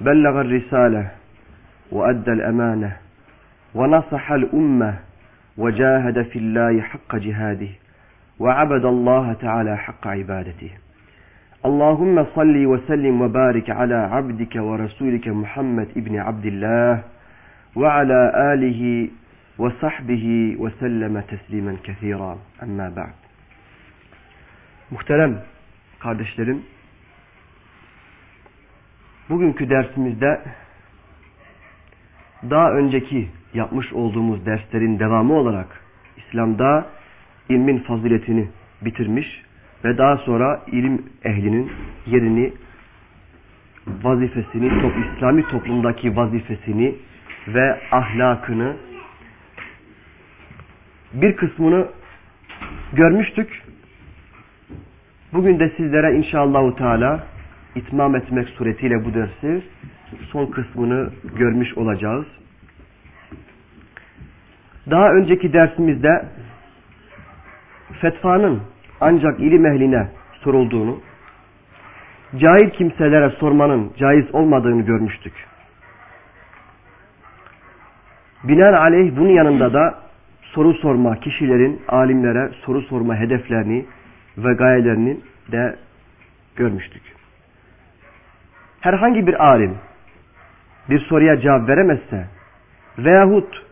بلغ الرسالة وأدى الأمانة ونصح الأمة وجاهد في الله حق جهاده وعبد الله تعالى حق عبادته اللهم صل وسلم وبارك على عبدك ورسولك محمد ابن عبد الله وعلى آله وصحبه وسلم teslimen kesiran. Amma ba'd. Muhterem kardeşlerim, bugünkü dersimizde daha önceki yapmış olduğumuz derslerin devamı olarak İslam'da ilmin faziletini bitirmiş ve daha sonra ilim ehlinin yerini, vazifesini, top, İslami toplumdaki vazifesini ve ahlakını bir kısmını görmüştük. Bugün de sizlere inşallahu teala itmam etmek suretiyle bu dersi son kısmını görmüş olacağız. Daha önceki dersimizde fetvanın ancak ilim ehline sorulduğunu, cahil kimselere sormanın caiz olmadığını görmüştük. Binaenaleyh bunun yanında da soru sorma kişilerin alimlere soru sorma hedeflerini ve gayelerini de görmüştük. Herhangi bir alim bir soruya cevap veremezse veyahut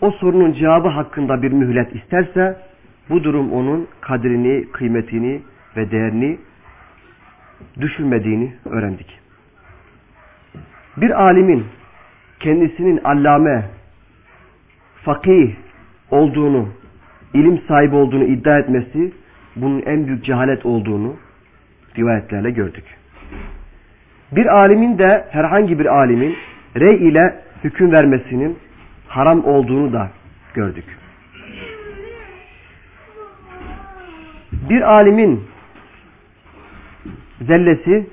o sorunun cevabı hakkında bir mühlet isterse bu durum onun kadrini, kıymetini ve değerini düşürmediğini öğrendik. Bir alimin kendisinin allame, fakih olduğunu, ilim sahibi olduğunu iddia etmesi bunun en büyük cehalet olduğunu rivayetlerle gördük. Bir alimin de herhangi bir alimin rey ile hüküm vermesinin haram olduğunu da gördük. Bir alimin zellesi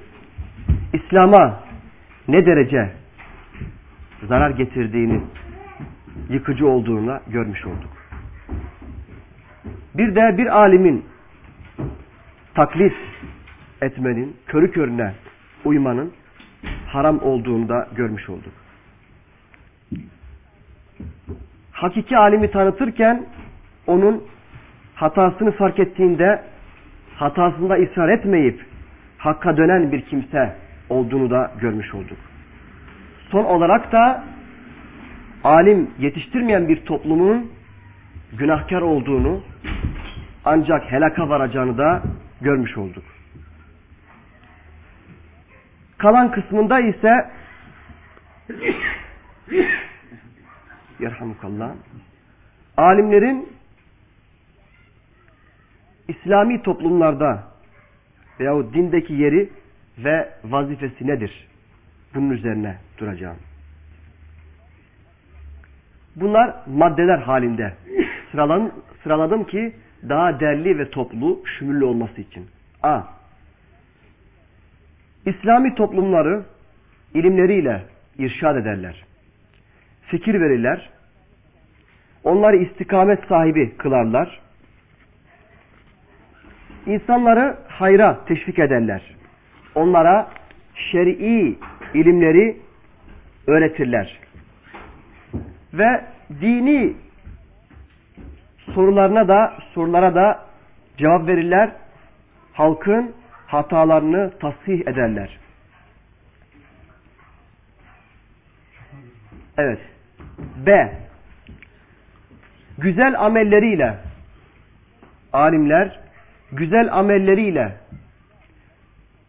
İslam'a ne derece zarar getirdiğini, yıkıcı olduğunu görmüş olduk. Bir de bir alimin taklit etmenin, körü körüne uymanın haram olduğunu da görmüş olduk. Hakiki alimi tanıtırken onun hatasını fark ettiğinde hatasında ısrar etmeyip hakka dönen bir kimse olduğunu da görmüş olduk. Son olarak da alim yetiştirmeyen bir toplumun günahkar olduğunu ancak helaka varacağını da görmüş olduk. Kalan kısmında ise Yerhamukallah alimlerin İslami toplumlarda veyahut dindeki yeri ve vazifesi nedir? Bunun üzerine duracağım. Bunlar maddeler halinde sıralan, sıraladım ki daha derli ve toplu, şümüllü olması için. A. İslami toplumları ilimleriyle irşad ederler. Fikir verirler. Onları istikamet sahibi kılarlar. İnsanları hayra teşvik ederler. Onlara şer'i ilimleri öğretirler. Ve dini sorularına da sorulara da cevap verirler. Halkın hatalarını tasih ederler. Evet. B. Güzel amelleriyle alimler güzel amelleriyle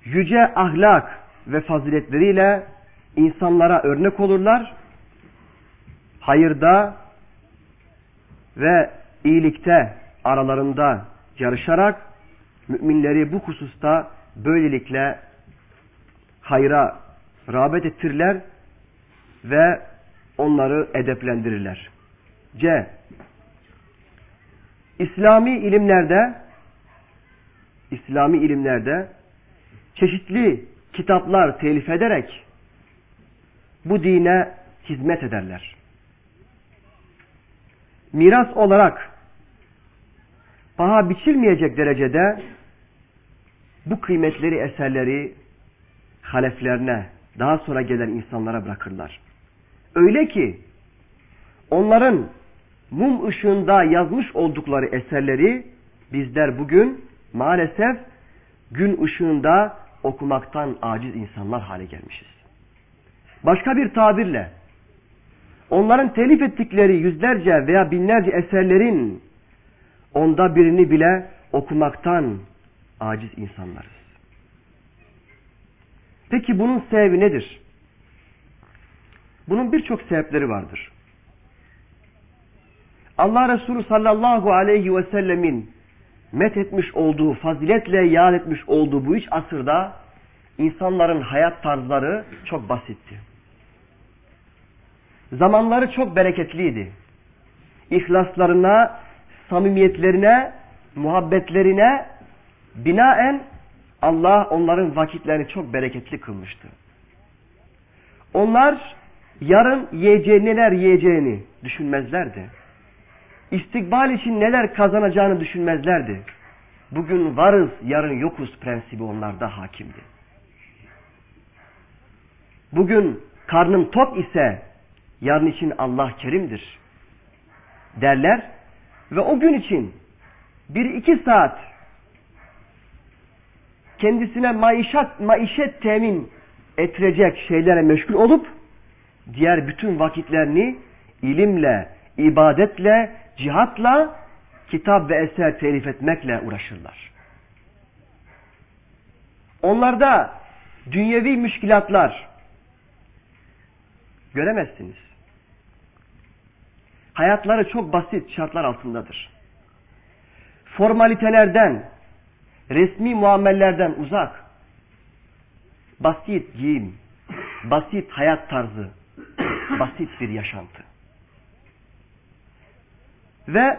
yüce ahlak ve faziletleriyle insanlara örnek olurlar. Hayırda ve iyilikte aralarında yarışarak müminleri bu hususta böylelikle hayra rağbet ettirirler ve onları edeplendirirler. C. İslami ilimlerde İslami ilimlerde çeşitli kitaplar telif ederek bu dine hizmet ederler. Miras olarak paha biçilmeyecek derecede bu kıymetleri eserleri haleflerine, daha sonra gelen insanlara bırakırlar. Öyle ki onların mum ışığında yazmış oldukları eserleri bizler bugün maalesef gün ışığında okumaktan aciz insanlar hale gelmişiz. Başka bir tabirle onların telif ettikleri yüzlerce veya binlerce eserlerin onda birini bile okumaktan aciz insanlarız. Peki bunun sebebi nedir? Bunun birçok sebepleri vardır. Allah Resulü sallallahu aleyhi ve sellemin met etmiş olduğu, faziletle yad etmiş olduğu bu üç asırda insanların hayat tarzları çok basitti. Zamanları çok bereketliydi. İhlaslarına, samimiyetlerine, muhabbetlerine binaen Allah onların vakitlerini çok bereketli kılmıştı. Onlar yarın yiyeceği neler yiyeceğini düşünmezlerdi. İstikbal için neler kazanacağını düşünmezlerdi. Bugün varız, yarın yokuz prensibi onlarda hakimdi. Bugün karnım tok ise yarın için Allah kerimdir derler ve o gün için bir iki saat kendisine maişet, maişet temin ettirecek şeylere meşgul olup diğer bütün vakitlerini ilimle, ibadetle, cihatla, kitap ve eser telif etmekle uğraşırlar. Onlarda dünyevi müşkilatlar göremezsiniz. Hayatları çok basit şartlar altındadır. Formalitelerden, resmi muamellerden uzak, basit giyim, basit hayat tarzı, basit bir yaşantı. Ve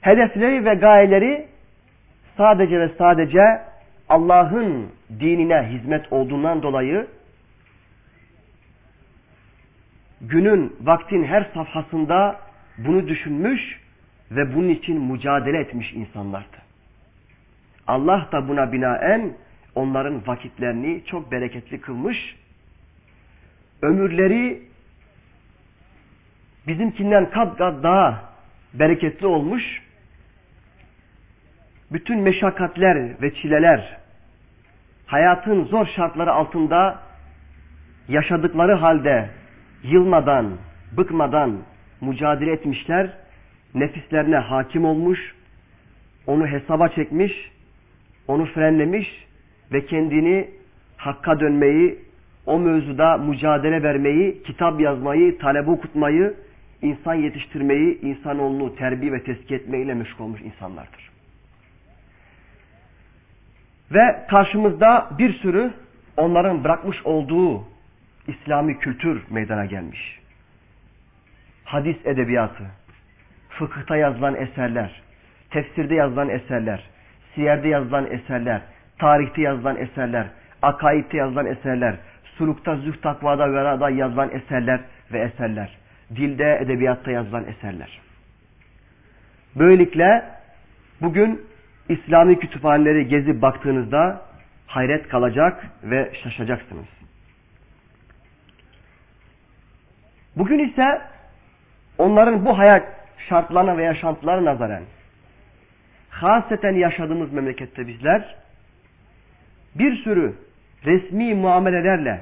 hedefleri ve gayeleri sadece ve sadece Allah'ın dinine hizmet olduğundan dolayı günün, vaktin her safhasında bunu düşünmüş ve bunun için mücadele etmiş insanlardı. Allah da buna binaen onların vakitlerini çok bereketli kılmış. Ömürleri bizimkinden kat kat daha bereketli olmuş. Bütün meşakkatler ve çileler hayatın zor şartları altında yaşadıkları halde yılmadan, bıkmadan mücadele etmişler. Nefislerine hakim olmuş, onu hesaba çekmiş, onu frenlemiş ve kendini hakka dönmeyi, o mevzuda mücadele vermeyi, kitap yazmayı, talebe okutmayı, insan yetiştirmeyi, insanoğlunu terbiye ve tezkiye etmeyle meşgul olmuş insanlardır. Ve karşımızda bir sürü onların bırakmış olduğu İslami kültür meydana gelmiş. Hadis edebiyatı, fıkıhta yazılan eserler, tefsirde yazılan eserler, siyerde yazılan eserler, tarihte yazılan eserler, akaidde yazılan eserler, sulukta, zühd, takvada, verada yazılan eserler ve eserler, dilde, edebiyatta yazılan eserler. Böylelikle bugün İslami kütüphaneleri gezip baktığınızda hayret kalacak ve şaşacaksınız. Bugün ise onların bu hayat şartlarına ve yaşantılarına nazaran haseten yaşadığımız memlekette bizler bir sürü resmi muamelelerle,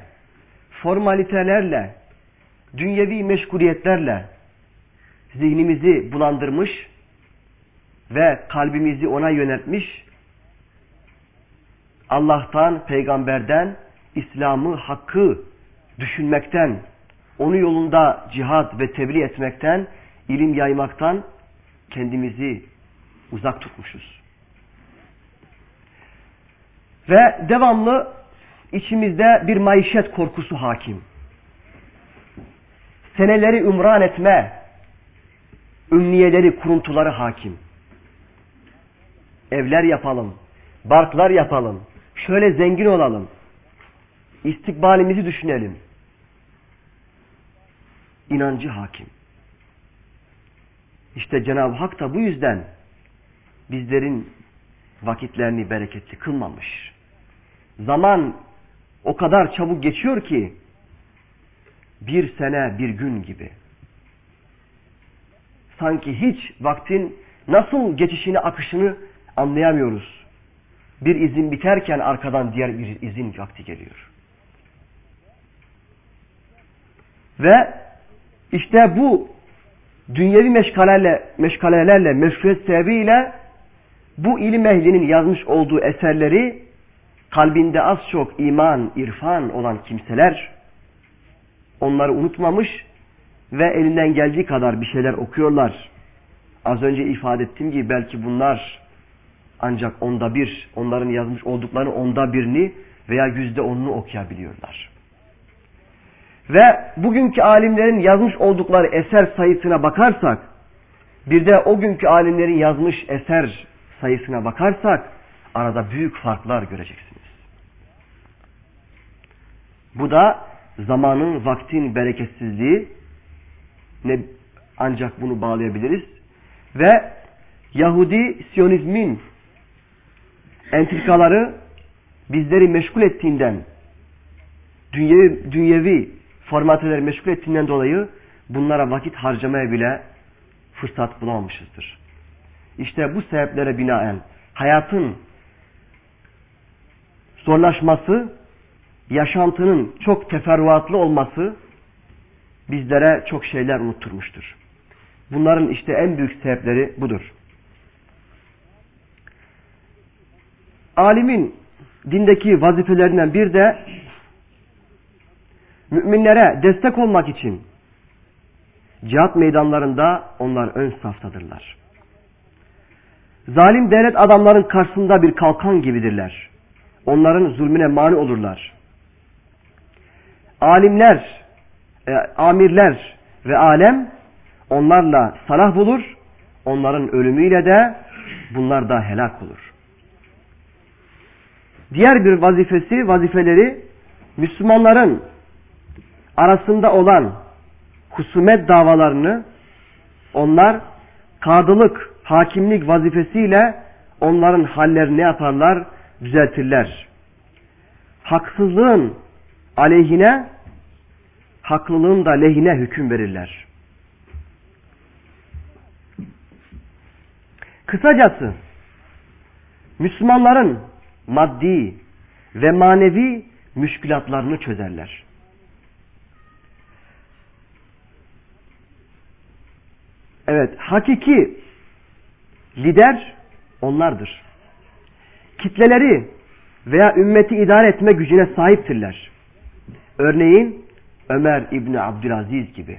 formalitelerle, dünyevi meşguliyetlerle zihnimizi bulandırmış ve kalbimizi ona yöneltmiş, Allah'tan, peygamberden, İslam'ı, hakkı düşünmekten, onu yolunda cihad ve tebliğ etmekten, ilim yaymaktan kendimizi uzak tutmuşuz. Ve devamlı içimizde bir maişet korkusu hakim. Seneleri ümran etme, ümniyeleri, kuruntuları hakim. Evler yapalım, barklar yapalım, şöyle zengin olalım, istikbalimizi düşünelim. İnancı hakim. İşte Cenab-ı Hak da bu yüzden bizlerin vakitlerini bereketli kılmamış. Zaman o kadar çabuk geçiyor ki bir sene bir gün gibi. Sanki hiç vaktin nasıl geçişini akışını anlayamıyoruz. Bir izin biterken arkadan diğer bir izin vakti geliyor. Ve işte bu dünyevi meşgalelerle, meşgalelerle, meşruiyet sebebiyle bu ilim ehlinin yazmış olduğu eserleri kalbinde az çok iman, irfan olan kimseler onları unutmamış ve elinden geldiği kadar bir şeyler okuyorlar. Az önce ifade ettiğim gibi belki bunlar ancak onda bir, onların yazmış olduklarını onda birini veya yüzde onunu okuyabiliyorlar. Ve bugünkü alimlerin yazmış oldukları eser sayısına bakarsak, bir de o günkü alimlerin yazmış eser sayısına bakarsak, arada büyük farklar göreceksiniz. Bu da zamanın, vaktin bereketsizliği ne ancak bunu bağlayabiliriz. Ve Yahudi Siyonizmin entrikaları bizleri meşgul ettiğinden dünyevi, dünyevi formatörleri meşgul ettiğinden dolayı bunlara vakit harcamaya bile fırsat bulamamışızdır. İşte bu sebeplere binaen hayatın zorlaşması, yaşantının çok teferruatlı olması bizlere çok şeyler unutturmuştur. Bunların işte en büyük sebepleri budur. Alimin dindeki vazifelerinden bir de müminlere destek olmak için cihat meydanlarında onlar ön saftadırlar. Zalim devlet adamların karşısında bir kalkan gibidirler. Onların zulmüne mani olurlar. Alimler, e, amirler ve alem onlarla salah bulur. Onların ölümüyle de bunlar da helak olur. Diğer bir vazifesi, vazifeleri Müslümanların arasında olan husumet davalarını onlar kadılık, hakimlik vazifesiyle onların hallerini ne yaparlar? Düzeltirler. Haksızlığın aleyhine, haklılığın da lehine hüküm verirler. Kısacası Müslümanların maddi ve manevi müşkülatlarını çözerler. Evet, hakiki lider onlardır. Kitleleri veya ümmeti idare etme gücüne sahiptirler. Örneğin Ömer İbni Abdülaziz gibi.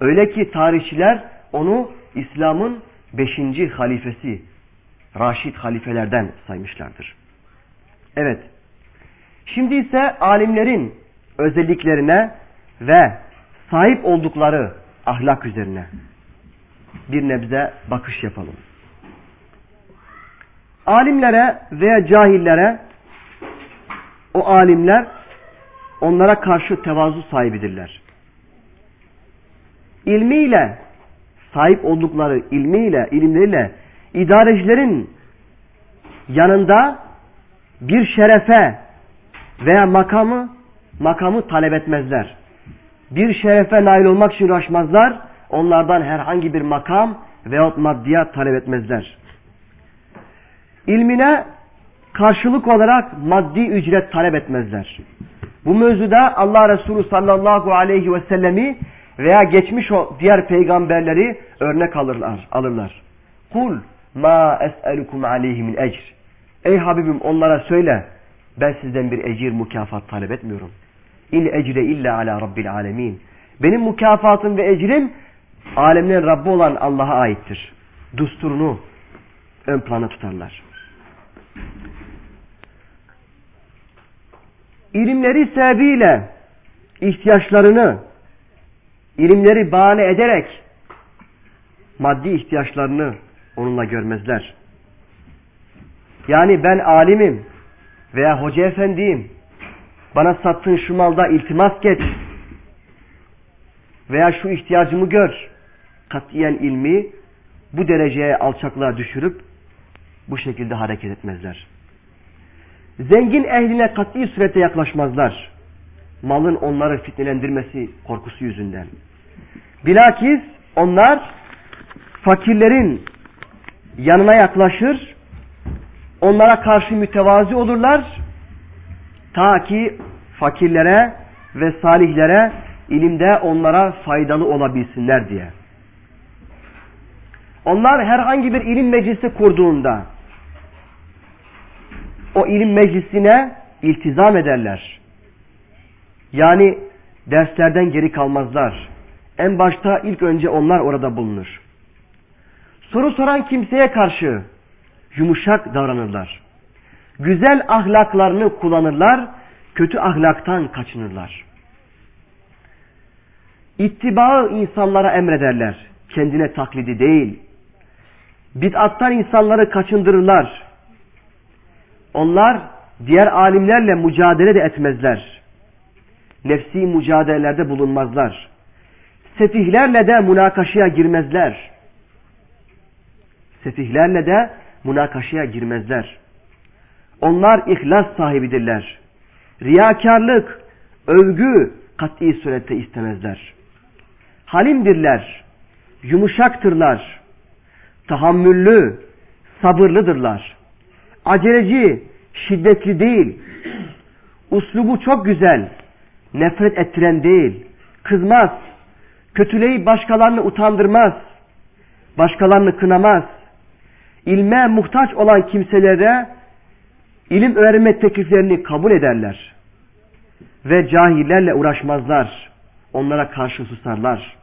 Öyle ki tarihçiler onu İslam'ın beşinci halifesi, Raşid halifelerden saymışlardır. Evet. Şimdi ise alimlerin özelliklerine ve sahip oldukları ahlak üzerine bir nebze bakış yapalım. Alimlere veya cahillere o alimler onlara karşı tevazu sahibidirler. İlmiyle sahip oldukları ilmiyle, ilimleriyle idarecilerin yanında bir şerefe veya makamı makamı talep etmezler. Bir şerefe nail olmak için uğraşmazlar onlardan herhangi bir makam veyahut maddiyat talep etmezler. İlmine karşılık olarak maddi ücret talep etmezler. Bu mevzuda Allah Resulü sallallahu aleyhi ve sellemi veya geçmiş o diğer peygamberleri örnek alırlar. alırlar. Kul ma es'elukum aleyhi min ecr. Ey Habibim onlara söyle ben sizden bir ecir mükafat talep etmiyorum. İn ecre illa ala rabbil alemin. Benim mükafatım ve ecrim alemlerin Rabbi olan Allah'a aittir. Dusturunu ön plana tutarlar. İlimleri sebebiyle ihtiyaçlarını ilimleri bahane ederek maddi ihtiyaçlarını onunla görmezler. Yani ben alimim veya hoca efendiyim. Bana sattığın şu malda iltimas geç. Veya şu ihtiyacımı gör. Katiyen ilmi bu dereceye alçaklığa düşürüp bu şekilde hareket etmezler. Zengin ehline kat'i surete yaklaşmazlar. Malın onları fitnelendirmesi korkusu yüzünden. Bilakis onlar fakirlerin yanına yaklaşır, onlara karşı mütevazi olurlar, ta ki fakirlere ve salihlere ilimde onlara faydalı olabilsinler diye. Onlar herhangi bir ilim meclisi kurduğunda o ilim meclisine iltizam ederler. Yani derslerden geri kalmazlar. En başta ilk önce onlar orada bulunur. Soru soran kimseye karşı yumuşak davranırlar. Güzel ahlaklarını kullanırlar, kötü ahlaktan kaçınırlar. İttibaı insanlara emrederler, kendine taklidi değil. Bid'attan insanları kaçındırırlar. Onlar diğer alimlerle mücadele de etmezler. Nefsi mücadelelerde bulunmazlar. Sefihlerle de münakaşaya girmezler. Sefihlerle de münakaşaya girmezler. Onlar ihlas sahibidirler. Riyakarlık, övgü kat'i surette istemezler. Halimdirler, yumuşaktırlar, tahammüllü, sabırlıdırlar. Aceleci, şiddetli değil. Uslubu çok güzel, nefret ettiren değil. Kızmaz, kötüleyip başkalarını utandırmaz, başkalarını kınamaz. İlme muhtaç olan kimselere ilim öğrenme tekliflerini kabul ederler. Ve cahillerle uğraşmazlar. Onlara karşı susarlar.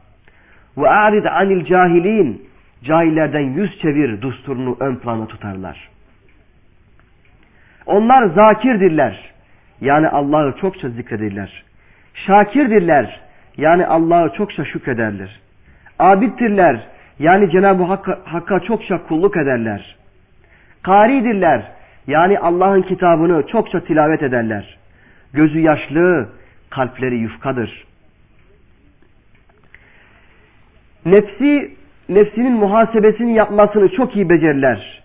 Ve a'rid anil cahilin cahillerden yüz çevir dusturunu ön plana tutarlar. Onlar zakirdirler. Yani Allah'ı çokça zikredirler. Şakirdirler. Yani Allah'ı çokça şükrederler. Abiddirler. Yani Cenab-ı Hakk'a, Hakk'a çokça kulluk ederler. Karidirler. Yani Allah'ın kitabını çokça tilavet ederler. Gözü yaşlı, kalpleri yufkadır. Nefsi, nefsinin muhasebesini yapmasını çok iyi becerirler.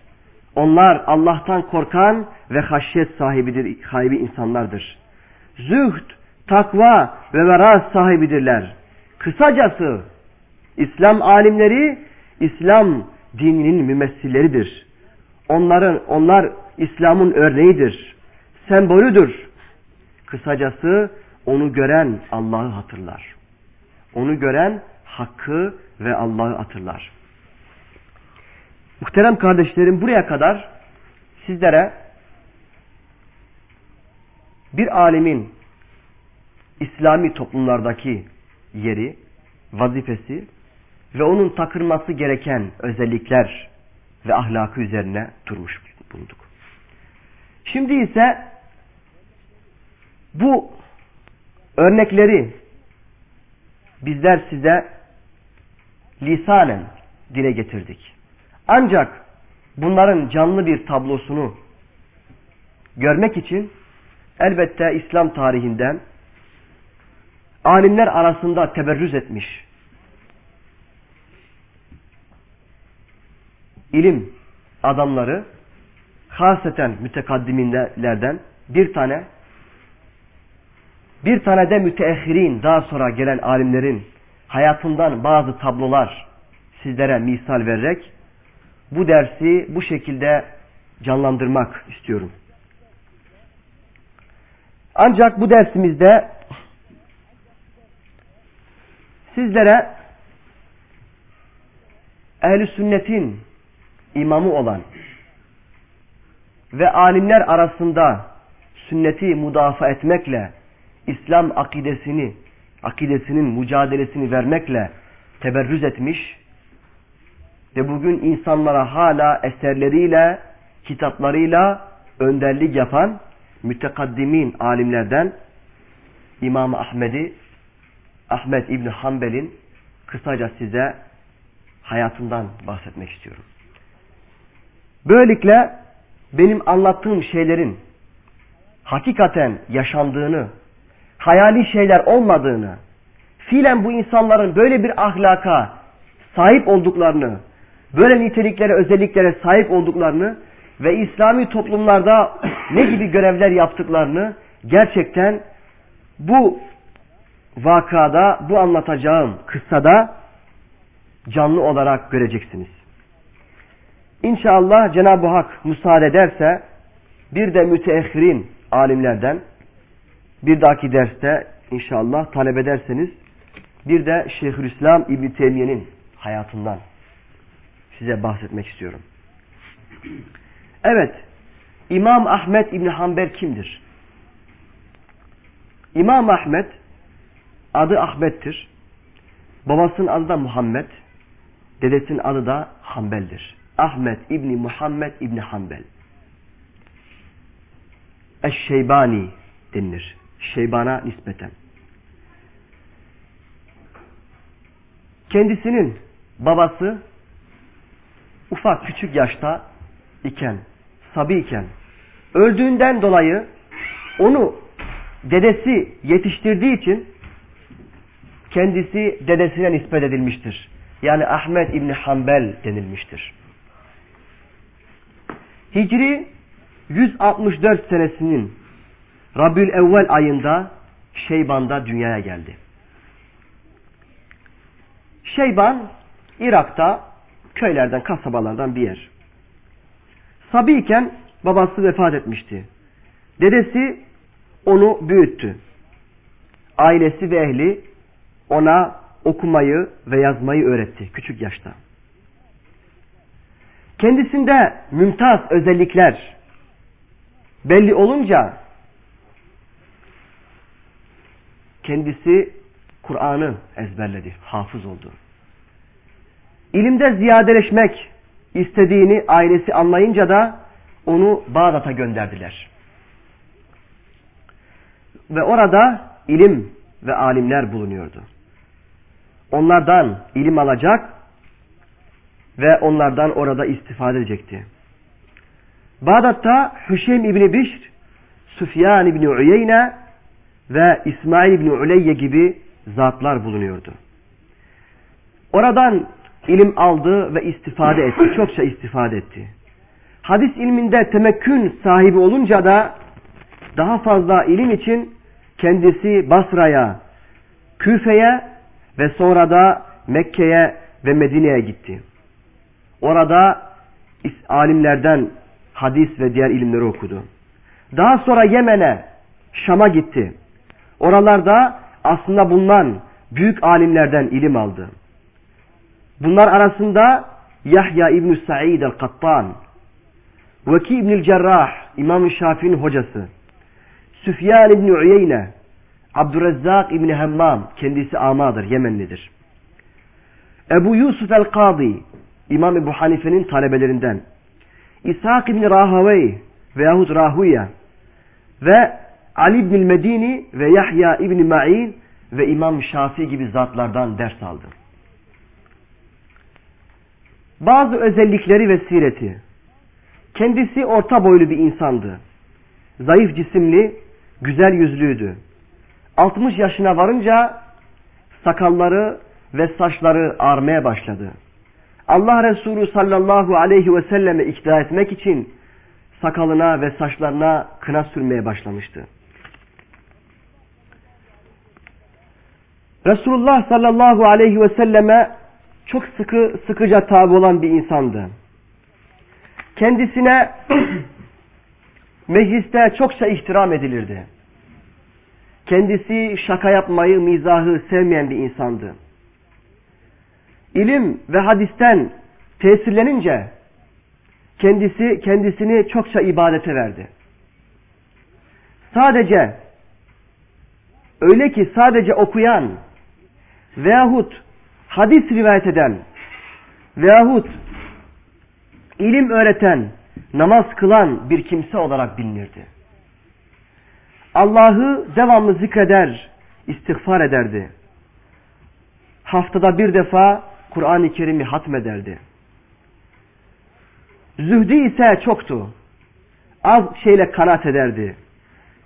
Onlar Allah'tan korkan ve haşyet sahibidir, sahibi insanlardır. Zühd, takva ve vera sahibidirler. Kısacası İslam alimleri İslam dininin mümessilleridir. Onların onlar İslam'ın örneğidir. Sembolüdür. Kısacası onu gören Allah'ı hatırlar. Onu gören hakkı ve Allah'ı hatırlar. Muhterem kardeşlerim buraya kadar sizlere bir alimin İslami toplumlardaki yeri, vazifesi ve onun takırması gereken özellikler ve ahlakı üzerine durmuş bulduk. Şimdi ise bu örnekleri bizler size lisanen dile getirdik. Ancak bunların canlı bir tablosunu görmek için elbette İslam tarihinden alimler arasında teberrüz etmiş. ilim adamları haseten mütekaddiminlerden bir tane bir tane de müteahhirin daha sonra gelen alimlerin hayatından bazı tablolar sizlere misal vererek bu dersi bu şekilde canlandırmak istiyorum. Ancak bu dersimizde sizlere ehli sünnetin imamı olan ve alimler arasında sünneti müdafaa etmekle İslam akidesini akidesinin mücadelesini vermekle teberrüz etmiş ve bugün insanlara hala eserleriyle, kitaplarıyla önderlik yapan mütekaddimin alimlerden İmam Ahmed'i Ahmet İbni Hanbel'in kısaca size hayatından bahsetmek istiyorum. Böylelikle benim anlattığım şeylerin hakikaten yaşandığını, hayali şeyler olmadığını, fiilen bu insanların böyle bir ahlaka sahip olduklarını, böyle niteliklere, özelliklere sahip olduklarını ve İslami toplumlarda ne gibi görevler yaptıklarını gerçekten bu vakada, bu anlatacağım kıssada canlı olarak göreceksiniz. İnşallah Cenab-ı Hak müsaade ederse bir de müteahhirin alimlerden bir dahaki derste inşallah talep ederseniz bir de Şeyhülislam İbn Teymiye'nin hayatından size bahsetmek istiyorum. Evet, İmam Ahmet İbn Hanbel kimdir? İmam Ahmet adı Ahmet'tir. Babasının adı da Muhammed. Dedesinin adı da Hanbel'dir. Ahmet İbni Muhammed İbni Hanbel. Eşşeybani denilir. Şeybana nispeten. Kendisinin babası ufak küçük yaşta iken, sabi iken öldüğünden dolayı onu dedesi yetiştirdiği için kendisi dedesine nispet edilmiştir. Yani Ahmet İbni Hanbel denilmiştir. Hicri 164 senesinin Rabiül Evvel ayında Şeyban'da dünyaya geldi. Şeyban Irak'ta köylerden, kasabalardan bir yer. Sabiyken babası vefat etmişti. Dedesi onu büyüttü. Ailesi ve ehli ona okumayı ve yazmayı öğretti küçük yaşta. Kendisinde mümtaz özellikler belli olunca kendisi Kur'an'ı ezberledi, hafız oldu. İlimde ziyadeleşmek istediğini ailesi anlayınca da onu Bağdat'a gönderdiler. Ve orada ilim ve alimler bulunuyordu. Onlardan ilim alacak ve onlardan orada istifade edecekti. Bağdat'ta Hüşeym İbni Bişr, Süfyan İbni Uyeyne ve İsmail İbni Uleyye gibi zatlar bulunuyordu. Oradan ilim aldı ve istifade etti. Çokça istifade etti. Hadis ilminde temekkün sahibi olunca da daha fazla ilim için kendisi Basra'ya, Küfe'ye ve sonra da Mekke'ye ve Medine'ye gitti. Orada alimlerden hadis ve diğer ilimleri okudu. Daha sonra Yemen'e, Şam'a gitti. Oralarda aslında bulunan büyük alimlerden ilim aldı. Bunlar arasında Yahya İbn Sa'id el-Kattan, Veki İbnül Cerrah, İmam-ı Şafii'nin hocası, Süfyan İbni Uyeyne, Abdurrezzak İbni Hemmam, kendisi amadır, Yemenlidir. Ebu Yusuf el-Kadı, İmam Ebu Hanife'nin talebelerinden, İshak İbni Rahavey veyahut Rahuya ve Ali İbni Medini ve Yahya İbni Ma'in ve İmam Şafii gibi zatlardan ders aldı. Bazı özellikleri ve sireti. Kendisi orta boylu bir insandı. Zayıf cisimli, güzel yüzlüydü. 60 yaşına varınca sakalları ve saçları ağarmaya başladı. Allah Resulü sallallahu aleyhi ve selleme ikna etmek için sakalına ve saçlarına kına sürmeye başlamıştı. Resulullah sallallahu aleyhi ve selleme çok sıkı sıkıca tabi olan bir insandı. Kendisine mecliste çokça ihtiram edilirdi. Kendisi şaka yapmayı, mizahı sevmeyen bir insandı. İlim ve hadisten tesirlenince kendisi kendisini çokça ibadete verdi. Sadece öyle ki sadece okuyan veyahut hadis rivayet eden veyahut ilim öğreten, namaz kılan bir kimse olarak bilinirdi. Allah'ı devamlı zikreder, istiğfar ederdi. Haftada bir defa Kur'an-ı Kerim'i hatmederdi. Zühdü ise çoktu. Az şeyle kanaat ederdi.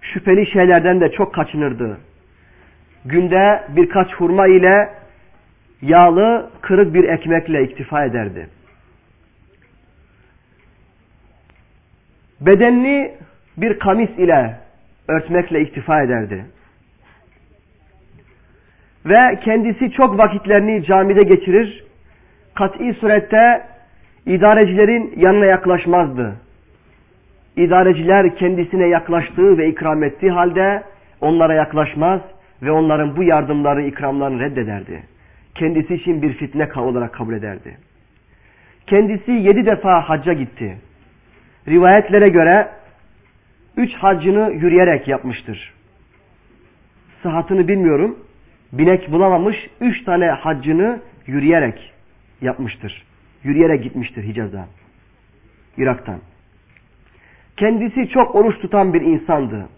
Şüpheli şeylerden de çok kaçınırdı. Günde birkaç hurma ile yağlı kırık bir ekmekle iktifa ederdi. Bedenini bir kamis ile örtmekle iktifa ederdi. Ve kendisi çok vakitlerini camide geçirir, kat'i surette idarecilerin yanına yaklaşmazdı. İdareciler kendisine yaklaştığı ve ikram ettiği halde onlara yaklaşmaz ve onların bu yardımları, ikramlarını reddederdi. Kendisi için bir fitne olarak kabul ederdi. Kendisi yedi defa hacca gitti. Rivayetlere göre üç haccını yürüyerek yapmıştır. Sıhhatını bilmiyorum. Binek bulamamış, üç tane haccını yürüyerek yapmıştır. Yürüyerek gitmiştir Hicaz'a. Irak'tan. Kendisi çok oruç tutan bir insandı.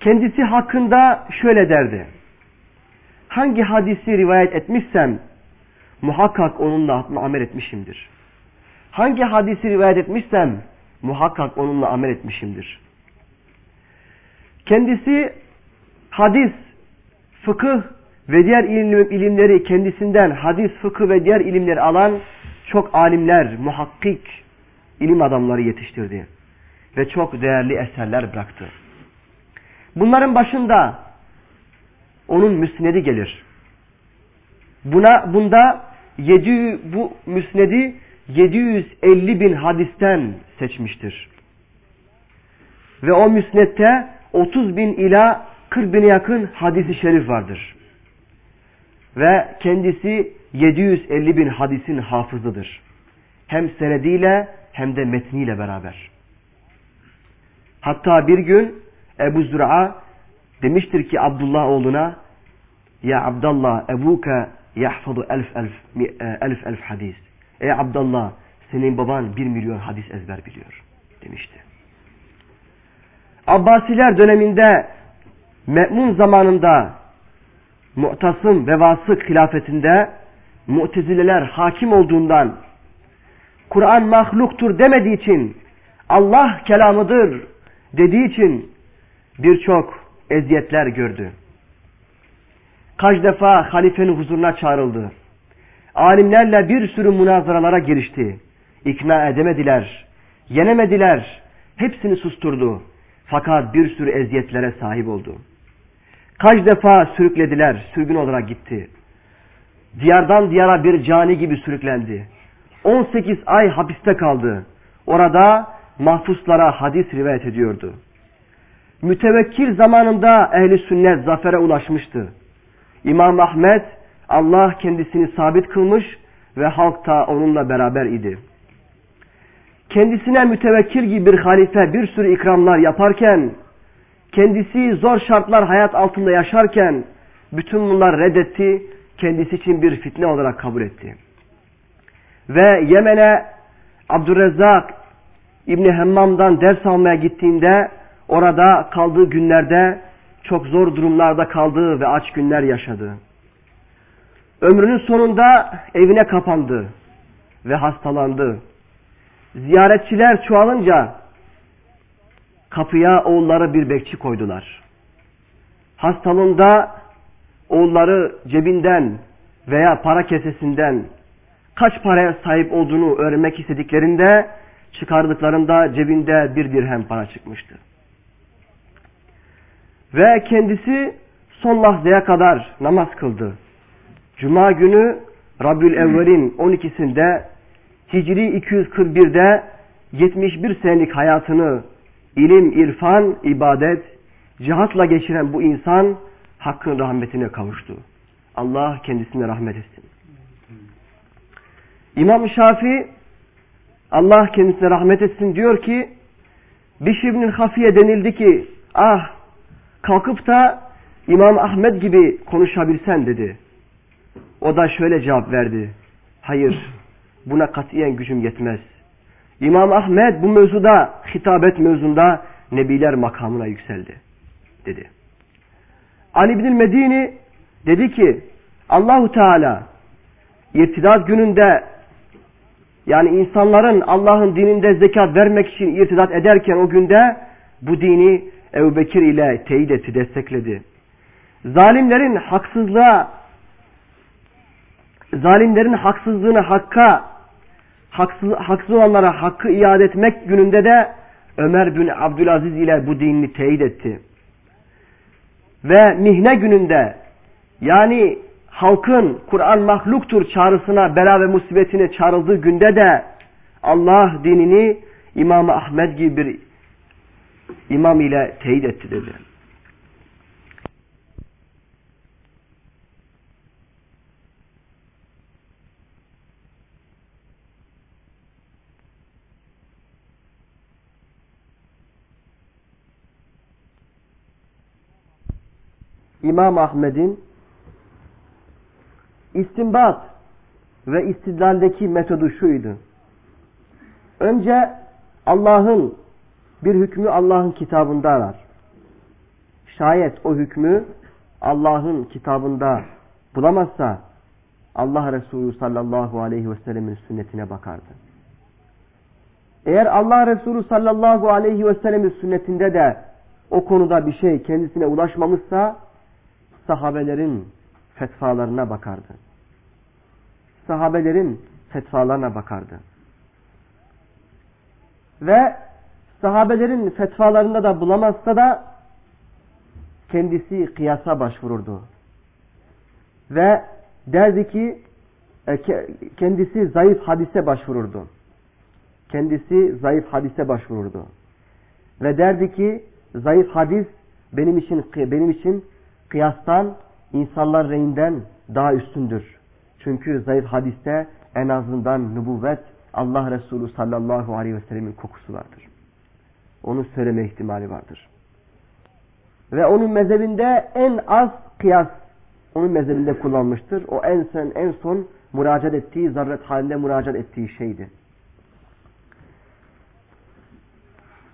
Kendisi hakkında şöyle derdi. Hangi hadisi rivayet etmişsem muhakkak onunla amel etmişimdir. Hangi hadisi rivayet etmişsem muhakkak onunla amel etmişimdir. Kendisi hadis, fıkıh ve diğer ilimleri kendisinden hadis, fıkıh ve diğer ilimleri alan çok alimler, muhakkik ilim adamları yetiştirdi. Ve çok değerli eserler bıraktı. Bunların başında onun müsnedi gelir. Buna bunda 7 bu müsnedi 750 bin hadisten seçmiştir. Ve o müsnette 30 bin ila 40 bine yakın hadisi şerif vardır. Ve kendisi 750 bin hadisin hafızıdır. Hem senediyle hem de metniyle beraber. Hatta bir gün Ebu Zür'a demiştir ki Abdullah oğluna Ya Abdallah ebuka yahfadu elf elf, e, elf elf hadis. Ey Abdallah senin baban bir milyon hadis ezber biliyor demişti. Abbasiler döneminde Me'mun zamanında Mu'tasım ve Vasık hilafetinde Mu'tezileler hakim olduğundan Kur'an mahluktur demediği için Allah kelamıdır dediği için birçok eziyetler gördü. Kaç defa halifenin huzuruna çağrıldı. Alimlerle bir sürü münazaralara girişti. İkna edemediler, yenemediler, hepsini susturdu. Fakat bir sürü eziyetlere sahip oldu. Kaç defa sürüklediler, sürgün olarak gitti. Diyardan diyara bir cani gibi sürüklendi. 18 ay hapiste kaldı. Orada mahpuslara hadis rivayet ediyordu. Mütevekkil zamanında ehli sünnet zafere ulaşmıştı. İmam Ahmet Allah kendisini sabit kılmış ve halk da onunla beraber idi. Kendisine mütevekkil gibi bir halife bir sürü ikramlar yaparken, kendisi zor şartlar hayat altında yaşarken, bütün bunlar reddetti, kendisi için bir fitne olarak kabul etti. Ve Yemen'e Abdurrezzak İbni Hemmam'dan ders almaya gittiğinde orada kaldığı günlerde çok zor durumlarda kaldığı ve aç günler yaşadı. Ömrünün sonunda evine kapandı ve hastalandı. Ziyaretçiler çoğalınca kapıya oğulları bir bekçi koydular. Hastalığında oğulları cebinden veya para kesesinden kaç paraya sahip olduğunu öğrenmek istediklerinde çıkardıklarında cebinde bir dirhem para çıkmıştı. Ve kendisi son lahzaya kadar namaz kıldı. Cuma günü Rabbül Evvel'in 12'sinde Hicri 241'de 71 senelik hayatını ilim, irfan, ibadet, cihatla geçiren bu insan Hakkın rahmetine kavuştu. Allah kendisine rahmet etsin. İmam Şafii Allah kendisine rahmet etsin diyor ki Bişir ibn Hafiye denildi ki ah kalkıp da İmam Ahmet gibi konuşabilsen dedi. O da şöyle cevap verdi. Hayır buna katiyen gücüm yetmez. İmam Ahmet bu mevzuda hitabet mevzunda nebiler makamına yükseldi dedi. Ali bin Medini dedi ki Allahu Teala irtidat gününde yani insanların Allah'ın dininde zekat vermek için irtidat ederken o günde bu dini Ebu Bekir ile teyit etti, destekledi. Zalimlerin haksızlığa zalimlerin haksızlığını hakka haksız, haksız olanlara hakkı iade etmek gününde de Ömer bin Abdülaziz ile bu dinini teyit etti. Ve mihne gününde yani halkın Kur'an mahluktur çağrısına bela ve musibetine çağrıldığı günde de Allah dinini İmam Ahmed gibi bir imam ile teyit etti dedi. İmam Ahmed'in istinbat ve istidlaldeki metodu şuydu. Önce Allah'ın bir hükmü Allah'ın kitabında arar. Şayet o hükmü Allah'ın kitabında bulamazsa Allah Resulü sallallahu aleyhi ve sellemin sünnetine bakardı. Eğer Allah Resulü sallallahu aleyhi ve sellemin sünnetinde de o konuda bir şey kendisine ulaşmamışsa sahabelerin fetvalarına bakardı. Sahabelerin fetvalarına bakardı. Ve sahabelerin fetvalarında da bulamazsa da kendisi kıyasa başvururdu. Ve derdi ki e, kendisi zayıf hadise başvururdu. Kendisi zayıf hadise başvururdu. Ve derdi ki zayıf hadis benim için benim için kıyastan insanlar reyinden daha üstündür. Çünkü zayıf hadiste en azından nübüvvet Allah Resulü sallallahu aleyhi ve sellemin kokusu vardır. Onu söyleme ihtimali vardır. Ve onun mezhebinde en az kıyas onun mezhebinde kullanmıştır. O en son, en son müracaat ettiği, zarret halinde müracaat ettiği şeydi.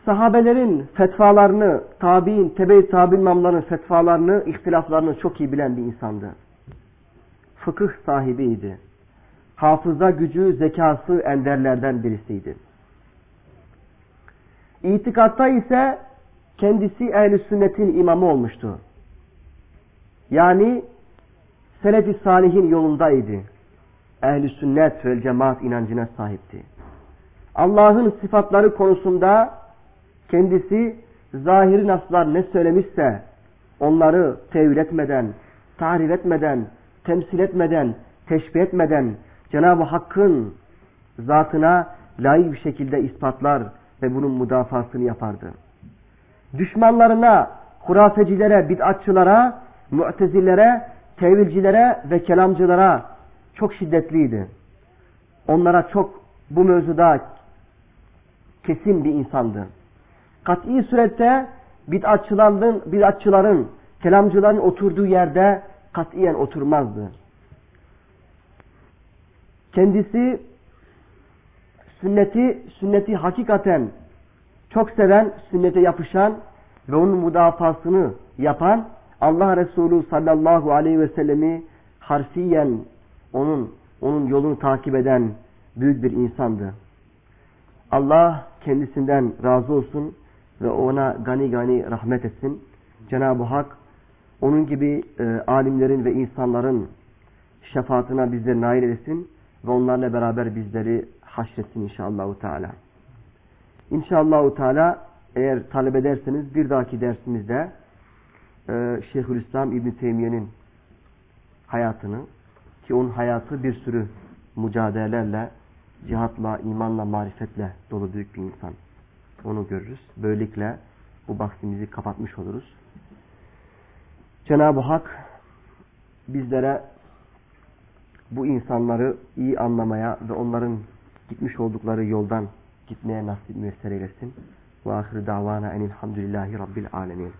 sahabelerin fetvalarını, tabi'in, tebe-i tabi'in imamların fetvalarını, ihtilaflarını çok iyi bilen bir insandı. Fıkıh sahibiydi. Hafıza gücü, zekası enderlerden birisiydi. İtikatta ise kendisi ehl sünnetin imamı olmuştu. Yani selef-i salihin yolundaydı. Ehl-i sünnet ve cemaat inancına sahipti. Allah'ın sıfatları konusunda kendisi zahiri naslar ne söylemişse onları tevil etmeden, tarif etmeden, temsil etmeden, teşbih etmeden Cenab-ı Hakk'ın zatına layık bir şekilde ispatlar ve bunun müdafasını yapardı. Düşmanlarına, hurafecilere, bid'atçılara, mu'tezillere, tevilcilere ve kelamcılara çok şiddetliydi. Onlara çok bu mevzuda kesin bir insandı kat'i surette bid'atçıların, bid'atçıların, kelamcıların oturduğu yerde katiyen oturmazdı. Kendisi sünneti, sünneti hakikaten çok seven, sünnete yapışan ve onun müdafasını yapan Allah Resulü sallallahu aleyhi ve sellemi harfiyen onun onun yolunu takip eden büyük bir insandı. Allah kendisinden razı olsun ve ona gani gani rahmet etsin. Cenab-ı Hak onun gibi e, alimlerin ve insanların şefaatine bizleri nail etsin ve onlarla beraber bizleri haşretsin inşallahü teala. İnşallahü teala eğer talep ederseniz bir dahaki dersimizde e, Şeyhülislam İbn Teymiye'nin hayatını ki onun hayatı bir sürü mücadelelerle, cihatla, imanla, marifetle dolu büyük bir insan. Onu görürüz. Böylelikle bu bahsimizi kapatmış oluruz. Cenab-ı Hak bizlere bu insanları iyi anlamaya ve onların gitmiş oldukları yoldan gitmeye nasip müyesser eylesin. Ve ahir davana enilhamdülillahi rabbil alemin.